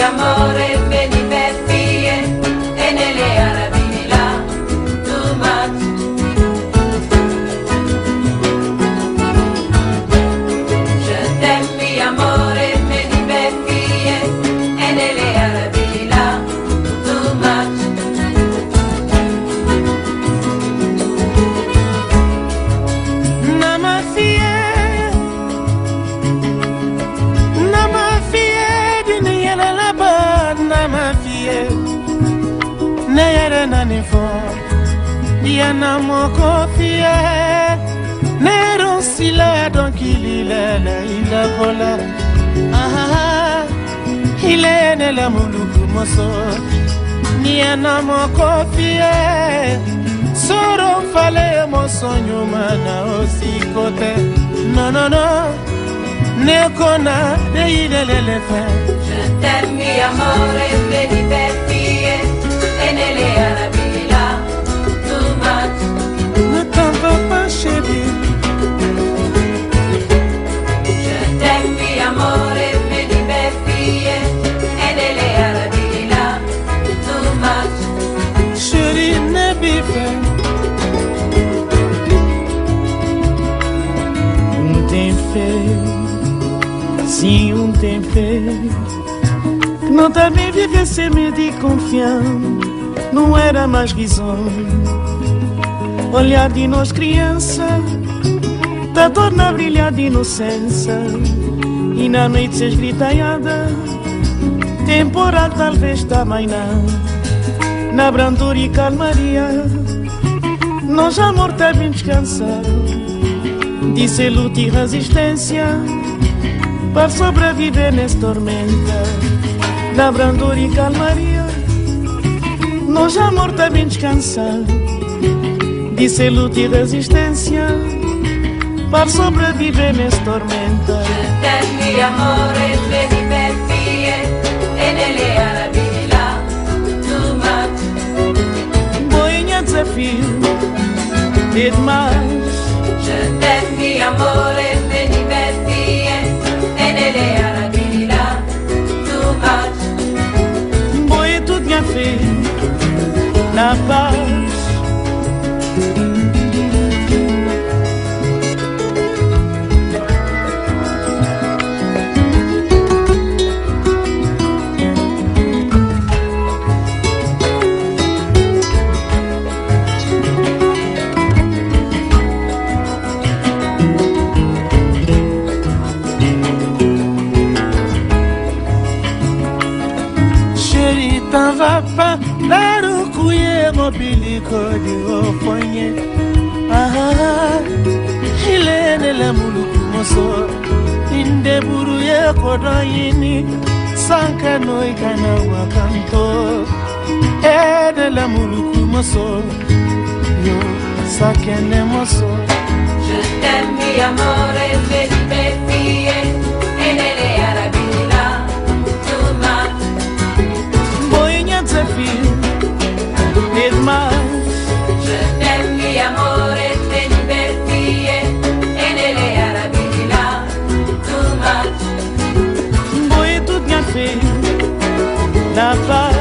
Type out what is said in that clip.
amore benissimo. neyere nanifo Diye namoko fie. Neron sile donkili lele ile kole Ahaha Ile nele muluku moso. Diye namoko fie. Soro fale moso nyuma osikote. No no no. Nekona de ile lele Je t'aime mi amore benibet bife Um tem. Que não também viver sem medo e confiança, não era mais risonho. Olhar de nós criança, da dor na brilhar de inocência. E na noite se esgritaiada, temporal talvez também não. Na brandura e calmaria, nós amor bem descansado. Disse luta e resistência para sobreviver nessa tormenta. Na brandura e calmaria, nós amor tá bem descansado. Disse luta e resistência para sobreviver nessa tormenta. Mi amore, vedi per vie, e nelle arabila, too much. Boinha desafio, e demais. Je mi amore, vedi per vie, e nelle arabila, too much. Boi tudo minha filha, Chérie, t'en vas pas, mobiliko fanye aha ilenele muluku moso. Indeburu ye kodoyini sankano ikana wakanto. Edele muluku moso. Yo sakene moso. Je t'aime amore bébé not bad.